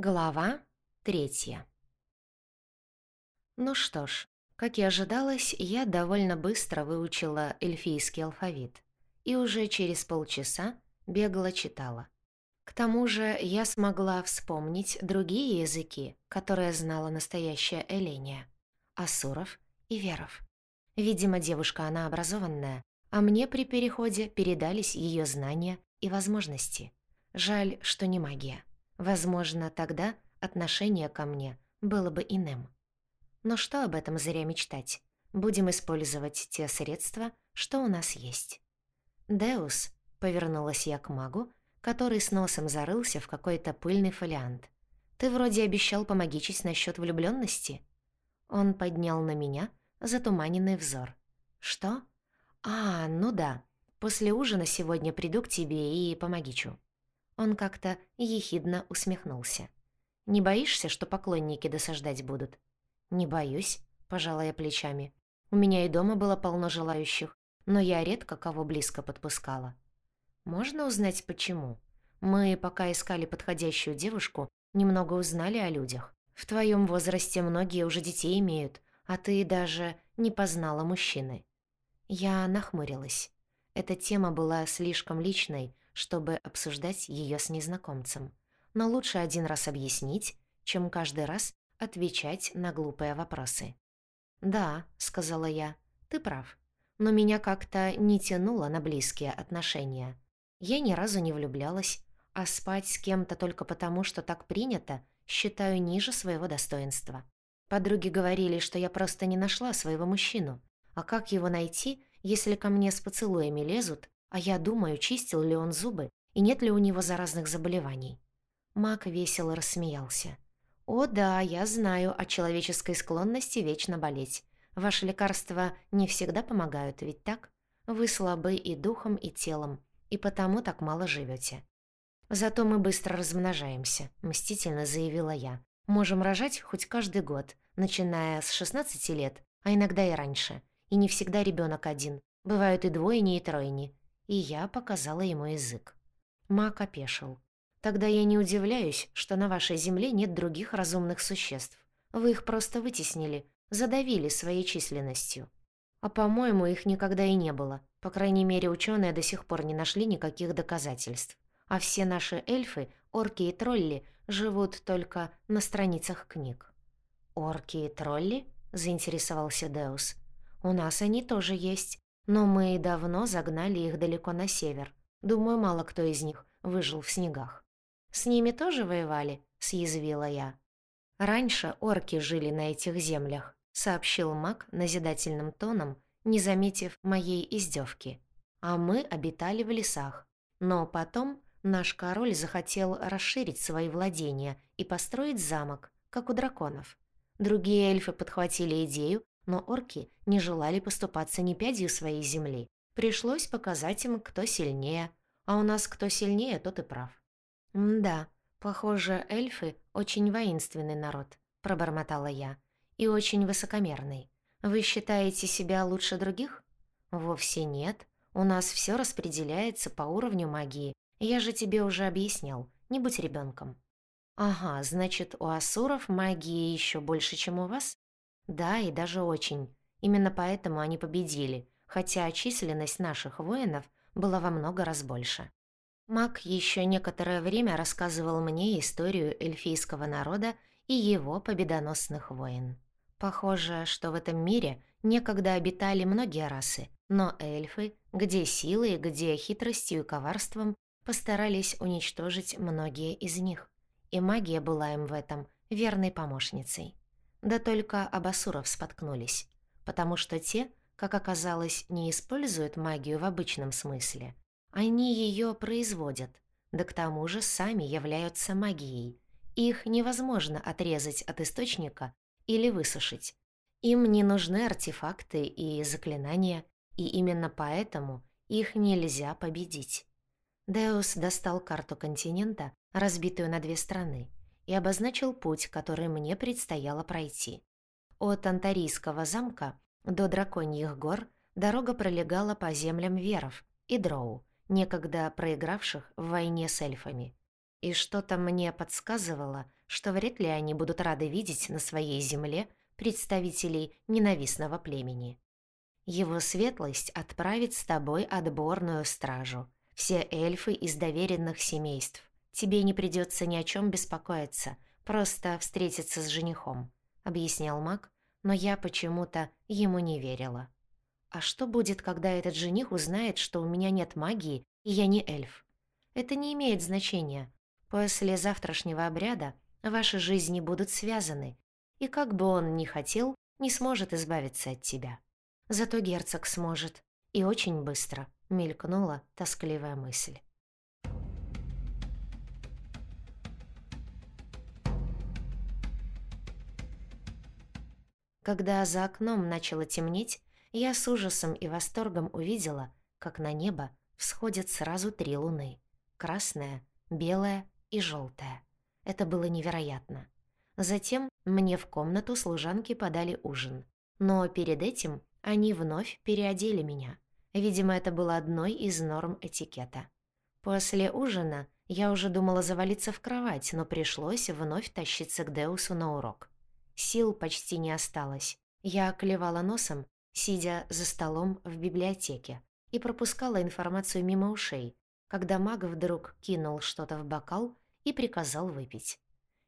Глава третья Ну что ж, как и ожидалось, я довольно быстро выучила эльфийский алфавит и уже через полчаса бегло читала. К тому же я смогла вспомнить другие языки, которые знала настоящая Эления – Асуров и Веров. Видимо, девушка она образованная, а мне при переходе передались ее знания и возможности. Жаль, что не магия. Возможно, тогда отношение ко мне было бы иным. Но что об этом зря мечтать? Будем использовать те средства, что у нас есть. «Деус», — повернулась я к магу, который с носом зарылся в какой-то пыльный фолиант. «Ты вроде обещал помогичить насчет влюбленности. Он поднял на меня затуманенный взор. «Что? А, ну да. После ужина сегодня приду к тебе и помогичу». Он как-то ехидно усмехнулся. «Не боишься, что поклонники досаждать будут?» «Не боюсь», — пожала я плечами. «У меня и дома было полно желающих, но я редко кого близко подпускала». «Можно узнать, почему?» «Мы, пока искали подходящую девушку, немного узнали о людях. В твоем возрасте многие уже детей имеют, а ты даже не познала мужчины». Я нахмурилась. Эта тема была слишком личной, чтобы обсуждать ее с незнакомцем. Но лучше один раз объяснить, чем каждый раз отвечать на глупые вопросы. «Да», — сказала я, — «ты прав. Но меня как-то не тянуло на близкие отношения. Я ни разу не влюблялась, а спать с кем-то только потому, что так принято, считаю ниже своего достоинства. Подруги говорили, что я просто не нашла своего мужчину. А как его найти, если ко мне с поцелуями лезут, а я думаю, чистил ли он зубы и нет ли у него заразных заболеваний. Мак весело рассмеялся. «О да, я знаю о человеческой склонности вечно болеть. Ваши лекарства не всегда помогают, ведь так? Вы слабы и духом, и телом, и потому так мало живете. Зато мы быстро размножаемся», — мстительно заявила я. «Можем рожать хоть каждый год, начиная с 16 лет, а иногда и раньше. И не всегда ребенок один. Бывают и двойни, и тройни и я показала ему язык. Мак опешил. «Тогда я не удивляюсь, что на вашей земле нет других разумных существ. Вы их просто вытеснили, задавили своей численностью. А, по-моему, их никогда и не было. По крайней мере, ученые до сих пор не нашли никаких доказательств. А все наши эльфы, орки и тролли живут только на страницах книг». «Орки и тролли?» — заинтересовался Деус. «У нас они тоже есть, но мы давно загнали их далеко на север. Думаю, мало кто из них выжил в снегах. «С ними тоже воевали?» — съязвила я. «Раньше орки жили на этих землях», — сообщил маг назидательным тоном, не заметив моей издевки. «А мы обитали в лесах. Но потом наш король захотел расширить свои владения и построить замок, как у драконов. Другие эльфы подхватили идею но орки не желали поступаться ни пядью своей земли. Пришлось показать им, кто сильнее. А у нас кто сильнее, тот и прав. «Да, похоже, эльфы — очень воинственный народ», — пробормотала я. «И очень высокомерный. Вы считаете себя лучше других?» «Вовсе нет. У нас все распределяется по уровню магии. Я же тебе уже объяснял. Не будь ребенком. «Ага, значит, у асуров магии еще больше, чем у вас?» Да, и даже очень. Именно поэтому они победили, хотя численность наших воинов была во много раз больше. Мак еще некоторое время рассказывал мне историю эльфийского народа и его победоносных войн. Похоже, что в этом мире некогда обитали многие расы, но эльфы, где силой, где хитростью и коварством, постарались уничтожить многие из них. И магия была им в этом верной помощницей. Да только Абасуров споткнулись, потому что те, как оказалось, не используют магию в обычном смысле. Они ее производят, да к тому же сами являются магией. Их невозможно отрезать от источника или высушить. Им не нужны артефакты и заклинания, и именно поэтому их нельзя победить. Деус достал карту континента, разбитую на две страны, и обозначил путь, который мне предстояло пройти. От Антарийского замка до Драконьих гор дорога пролегала по землям веров и дроу, некогда проигравших в войне с эльфами. И что-то мне подсказывало, что вряд ли они будут рады видеть на своей земле представителей ненавистного племени. Его светлость отправит с тобой отборную стражу. Все эльфы из доверенных семейств. Тебе не придется ни о чем беспокоиться, просто встретиться с женихом», — объяснял маг, но я почему-то ему не верила. «А что будет, когда этот жених узнает, что у меня нет магии и я не эльф?» «Это не имеет значения. После завтрашнего обряда ваши жизни будут связаны, и как бы он ни хотел, не сможет избавиться от тебя. Зато герцог сможет, и очень быстро», — мелькнула тоскливая мысль. Когда за окном начало темнеть, я с ужасом и восторгом увидела, как на небо всходят сразу три луны. Красная, белая и желтая. Это было невероятно. Затем мне в комнату служанки подали ужин. Но перед этим они вновь переодели меня. Видимо, это было одной из норм этикета. После ужина я уже думала завалиться в кровать, но пришлось вновь тащиться к Деусу на урок. Сил почти не осталось. Я клевала носом, сидя за столом в библиотеке, и пропускала информацию мимо ушей, когда маг вдруг кинул что-то в бокал и приказал выпить.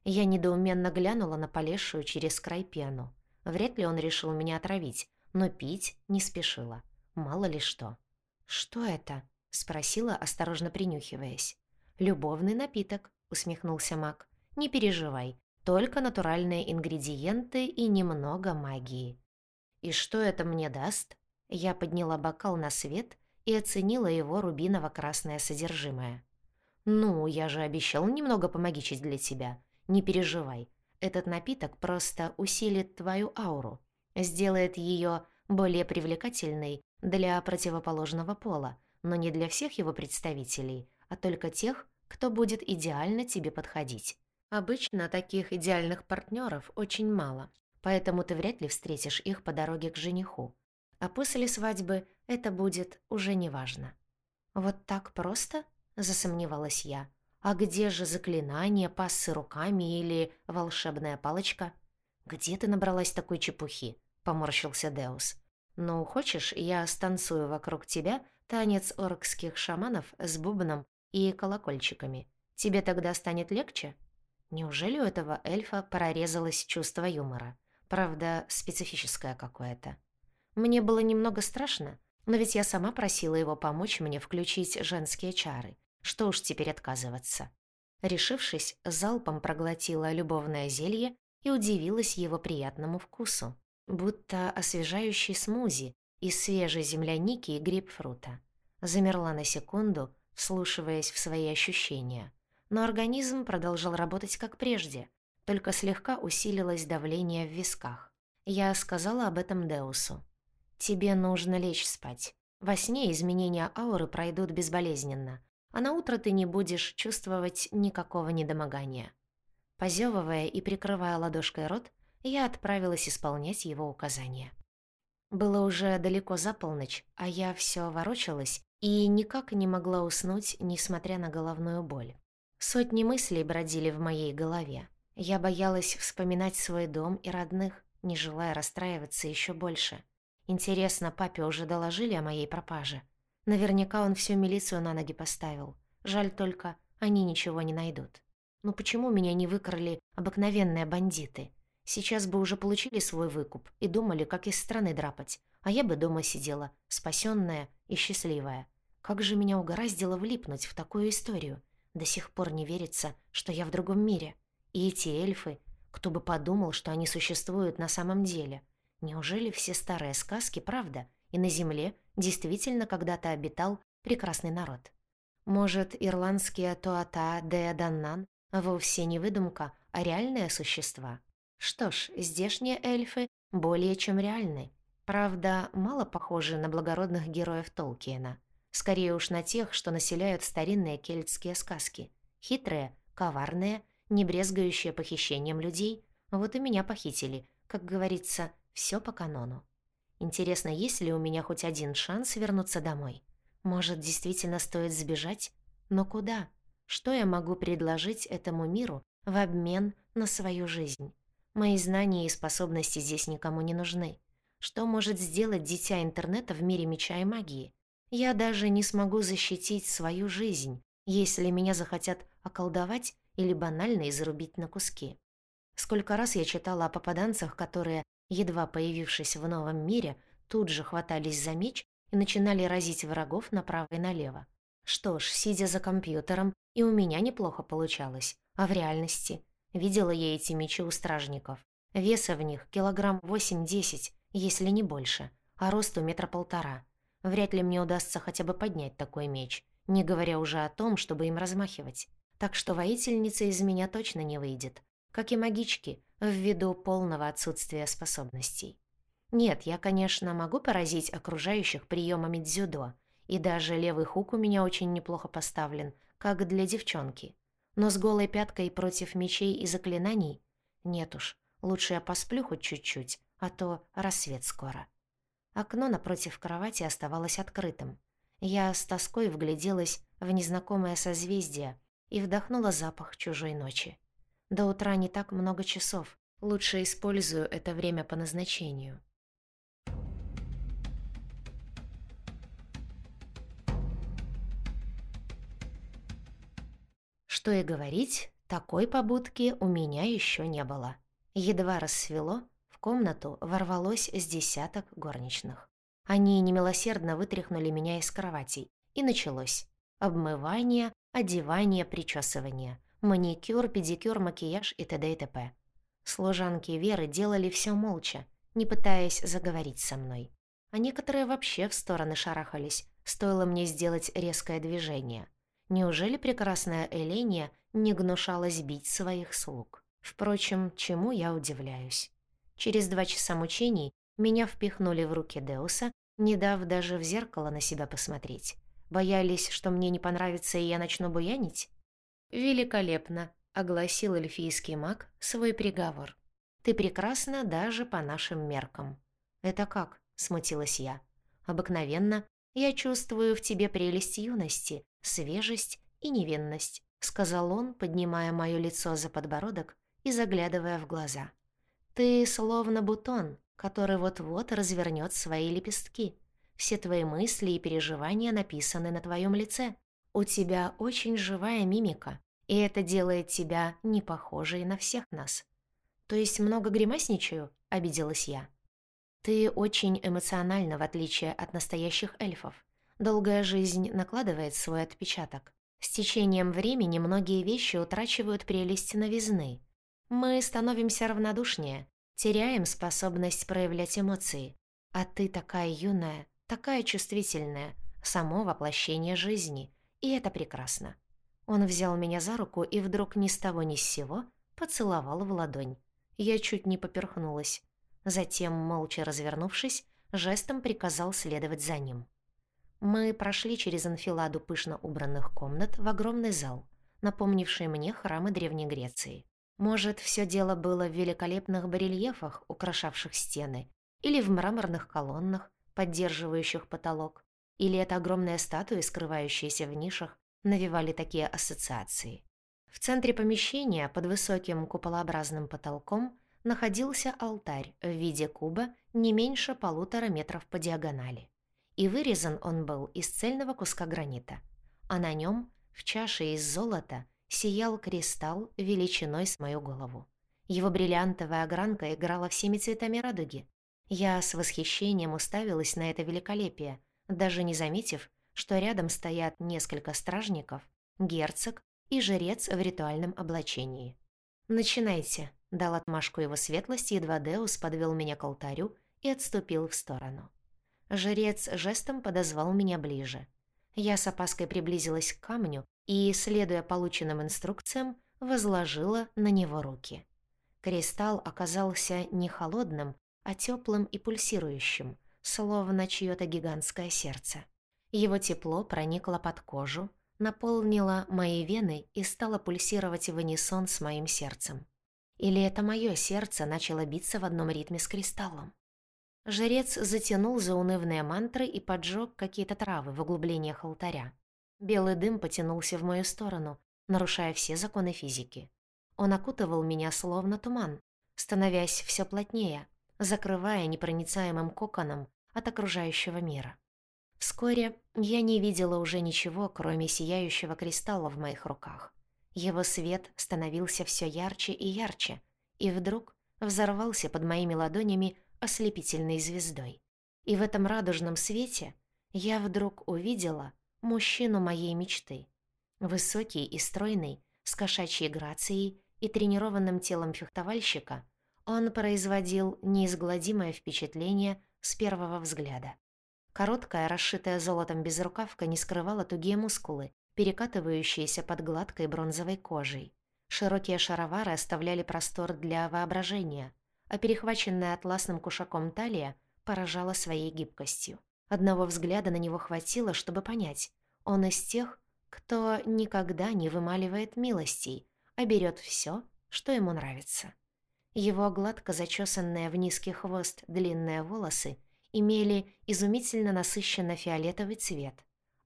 Я недоуменно глянула на полезшую через край пену. Вряд ли он решил меня отравить, но пить не спешила. Мало ли что. «Что это?» — спросила, осторожно принюхиваясь. «Любовный напиток», — усмехнулся маг. «Не переживай, только натуральные ингредиенты и немного магии. И что это мне даст? Я подняла бокал на свет и оценила его рубиново-красное содержимое. «Ну, я же обещал немного помогичить для тебя. Не переживай. Этот напиток просто усилит твою ауру, сделает ее более привлекательной для противоположного пола, но не для всех его представителей, а только тех, кто будет идеально тебе подходить. Обычно таких идеальных партнеров очень мало, поэтому ты вряд ли встретишь их по дороге к жениху. А после свадьбы это будет уже неважно. «Вот так просто?» – засомневалась я. «А где же заклинание, пассы руками или волшебная палочка?» «Где ты набралась такой чепухи?» – поморщился Деус. «Ну, хочешь, я станцую вокруг тебя танец оркских шаманов с бубном и колокольчиками. Тебе тогда станет легче?» Неужели у этого эльфа прорезалось чувство юмора? Правда, специфическое какое-то. Мне было немного страшно, но ведь я сама просила его помочь мне включить женские чары. Что уж теперь отказываться. Решившись, залпом проглотила любовное зелье и удивилась его приятному вкусу. Будто освежающий смузи из свежей земляники и грейпфрута. Замерла на секунду, вслушиваясь в свои ощущения – но организм продолжал работать как прежде, только слегка усилилось давление в висках. Я сказала об этом Деусу. «Тебе нужно лечь спать. Во сне изменения ауры пройдут безболезненно, а на утро ты не будешь чувствовать никакого недомогания». Позевывая и прикрывая ладошкой рот, я отправилась исполнять его указания. Было уже далеко за полночь, а я все ворочалась и никак не могла уснуть, несмотря на головную боль. Сотни мыслей бродили в моей голове. Я боялась вспоминать свой дом и родных, не желая расстраиваться еще больше. Интересно, папе уже доложили о моей пропаже? Наверняка он всю милицию на ноги поставил. Жаль только, они ничего не найдут. Ну почему меня не выкрали обыкновенные бандиты? Сейчас бы уже получили свой выкуп и думали, как из страны драпать. А я бы дома сидела, спасенная и счастливая. Как же меня угораздило влипнуть в такую историю? До сих пор не верится, что я в другом мире. И эти эльфы, кто бы подумал, что они существуют на самом деле. Неужели все старые сказки правда, и на Земле действительно когда-то обитал прекрасный народ? Может, ирландские Туата де Даннан вовсе не выдумка, а реальные существа? Что ж, здешние эльфы более чем реальны. Правда, мало похожи на благородных героев Толкиена – Скорее уж на тех, что населяют старинные кельтские сказки. Хитрые, коварные, не брезгающие похищением людей. Вот и меня похитили. Как говорится, все по канону. Интересно, есть ли у меня хоть один шанс вернуться домой? Может, действительно стоит сбежать? Но куда? Что я могу предложить этому миру, в обмен на свою жизнь. Мои знания и способности здесь никому не нужны. Что может сделать дитя интернета в мире меча и магии? Я даже не смогу защитить свою жизнь, если меня захотят околдовать или банально изрубить на куски. Сколько раз я читала о попаданцах, которые, едва появившись в новом мире, тут же хватались за меч и начинали разить врагов направо и налево. Что ж, сидя за компьютером, и у меня неплохо получалось. А в реальности? Видела я эти мечи у стражников. Веса в них килограмм 8-10, если не больше, а росту метра полтора. Вряд ли мне удастся хотя бы поднять такой меч, не говоря уже о том, чтобы им размахивать. Так что воительница из меня точно не выйдет, как и магички, ввиду полного отсутствия способностей. Нет, я, конечно, могу поразить окружающих приемами дзюдо, и даже левый хук у меня очень неплохо поставлен, как для девчонки. Но с голой пяткой против мечей и заклинаний? Нет уж, лучше я посплю хоть чуть-чуть, а то рассвет скоро. Окно напротив кровати оставалось открытым. Я с тоской вгляделась в незнакомое созвездие и вдохнула запах чужой ночи. До утра не так много часов. Лучше использую это время по назначению. Что и говорить, такой побудки у меня еще не было. Едва рассвело, комнату ворвалось с десяток горничных. Они немилосердно вытряхнули меня из кроватей, и началось. Обмывание, одевание, причесывание, маникюр, педикюр, макияж и т.д. и т.п. Служанки Веры делали все молча, не пытаясь заговорить со мной. А некоторые вообще в стороны шарахались, стоило мне сделать резкое движение. Неужели прекрасная Эления не гнушалась бить своих слуг? Впрочем, чему я удивляюсь. Через два часа мучений меня впихнули в руки Деуса, не дав даже в зеркало на себя посмотреть. Боялись, что мне не понравится и я начну буянить? «Великолепно», — огласил эльфийский маг свой приговор. «Ты прекрасна даже по нашим меркам». «Это как?» — смутилась я. «Обыкновенно я чувствую в тебе прелесть юности, свежесть и невинность», — сказал он, поднимая мое лицо за подбородок и заглядывая в глаза. «Ты словно бутон, который вот-вот развернет свои лепестки. Все твои мысли и переживания написаны на твоем лице. У тебя очень живая мимика, и это делает тебя не похожей на всех нас». «То есть много гримасничаю?» — обиделась я. «Ты очень эмоциональна, в отличие от настоящих эльфов. Долгая жизнь накладывает свой отпечаток. С течением времени многие вещи утрачивают прелесть новизны. Мы становимся равнодушнее, теряем способность проявлять эмоции. А ты такая юная, такая чувствительная, само воплощение жизни, и это прекрасно. Он взял меня за руку и вдруг ни с того ни с сего поцеловал в ладонь. Я чуть не поперхнулась. Затем, молча развернувшись, жестом приказал следовать за ним. Мы прошли через анфиладу пышно убранных комнат в огромный зал, напомнивший мне храмы Древней Греции. Может, все дело было в великолепных барельефах, украшавших стены, или в мраморных колоннах, поддерживающих потолок, или это огромные статуи, скрывающиеся в нишах, навевали такие ассоциации. В центре помещения, под высоким куполообразным потолком, находился алтарь в виде куба не меньше полутора метров по диагонали и вырезан он был из цельного куска гранита, а на нем, в чаше из золота, сиял кристалл величиной с мою голову. Его бриллиантовая огранка играла всеми цветами радуги. Я с восхищением уставилась на это великолепие, даже не заметив, что рядом стоят несколько стражников, герцог и жрец в ритуальном облачении. «Начинайте», — дал отмашку его светлости, едва Деус подвел меня к алтарю и отступил в сторону. Жрец жестом подозвал меня ближе. Я с опаской приблизилась к камню и, следуя полученным инструкциям, возложила на него руки. Кристалл оказался не холодным, а теплым и пульсирующим, словно чьё-то гигантское сердце. Его тепло проникло под кожу, наполнило мои вены и стало пульсировать в унисон с моим сердцем. Или это мое сердце начало биться в одном ритме с кристаллом? Жрец затянул заунывные мантры и поджег какие-то травы в углублениях алтаря. Белый дым потянулся в мою сторону, нарушая все законы физики. Он окутывал меня словно туман, становясь все плотнее, закрывая непроницаемым коконом от окружающего мира. Вскоре я не видела уже ничего, кроме сияющего кристалла в моих руках. Его свет становился все ярче и ярче, и вдруг взорвался под моими ладонями ослепительной звездой. И в этом радужном свете я вдруг увидела мужчину моей мечты. Высокий и стройный, с кошачьей грацией и тренированным телом фехтовальщика, он производил неизгладимое впечатление с первого взгляда. Короткая, расшитая золотом безрукавка не скрывала тугие мускулы, перекатывающиеся под гладкой бронзовой кожей. Широкие шаровары оставляли простор для воображения, а перехваченная атласным кушаком талия поражала своей гибкостью. Одного взгляда на него хватило, чтобы понять, он из тех, кто никогда не вымаливает милостей, а берет все, что ему нравится. Его гладко зачесанные в низкий хвост длинные волосы имели изумительно насыщенно фиолетовый цвет,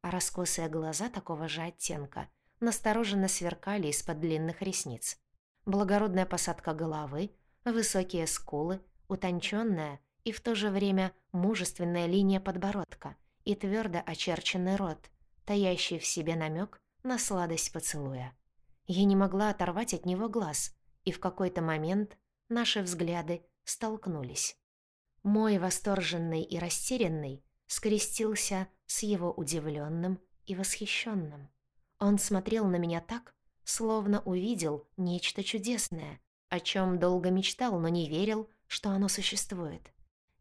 а раскосые глаза такого же оттенка настороженно сверкали из-под длинных ресниц. Благородная посадка головы, высокие скулы, утонченная и в то же время мужественная линия подбородка и твердо очерченный рот, таящий в себе намек на сладость поцелуя. Я не могла оторвать от него глаз, и в какой-то момент наши взгляды столкнулись. Мой восторженный и растерянный скрестился с его удивленным и восхищенным. Он смотрел на меня так, словно увидел нечто чудесное, о чем долго мечтал, но не верил, что оно существует.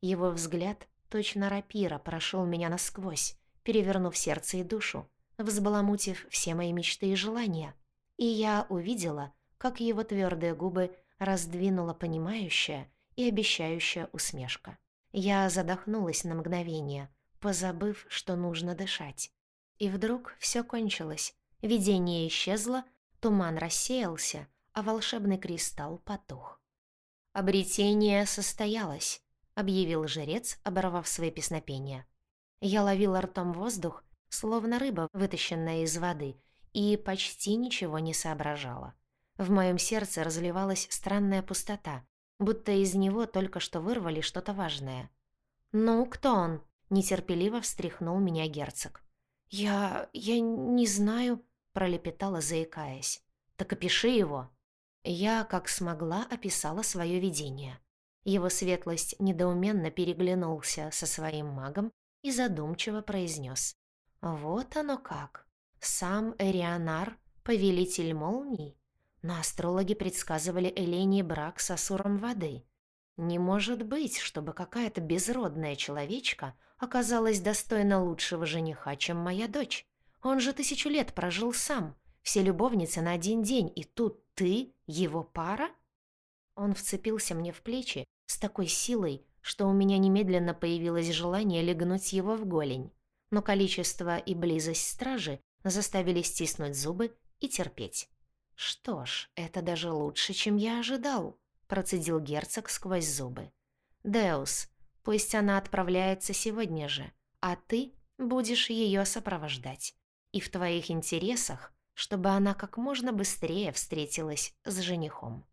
Его взгляд, точно рапира, прошел меня насквозь, перевернув сердце и душу, взбаламутив все мои мечты и желания. И я увидела, как его твердые губы раздвинула понимающая и обещающая усмешка. Я задохнулась на мгновение, позабыв, что нужно дышать. И вдруг все кончилось. Видение исчезло, туман рассеялся, а волшебный кристалл потух. «Обретение состоялось», — объявил жрец, оборвав свои песнопения. Я ловила ртом воздух, словно рыба, вытащенная из воды, и почти ничего не соображала. В моем сердце разливалась странная пустота, будто из него только что вырвали что-то важное. «Ну, кто он?» — нетерпеливо встряхнул меня герцог. «Я... я не знаю», — пролепетала, заикаясь. «Так опиши его». Я, как смогла, описала свое видение. Его светлость недоуменно переглянулся со своим магом и задумчиво произнес. «Вот оно как. Сам Эрионар, повелитель молний?» Но астрологи предсказывали Элене брак с Асуром воды. Не может быть, чтобы какая-то безродная человечка оказалась достойна лучшего жениха, чем моя дочь. Он же тысячу лет прожил сам, все любовницы на один день, и тут ты, его пара? Он вцепился мне в плечи с такой силой, что у меня немедленно появилось желание легнуть его в голень. Но количество и близость стражи заставили стиснуть зубы и терпеть. «Что ж, это даже лучше, чем я ожидал», — процедил герцог сквозь зубы. «Деус, пусть она отправляется сегодня же, а ты будешь ее сопровождать. И в твоих интересах, чтобы она как можно быстрее встретилась с женихом».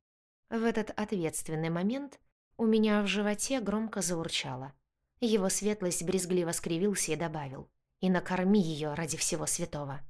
В этот ответственный момент у меня в животе громко заурчало. Его светлость брезгливо скривился и добавил. «И накорми ее ради всего святого».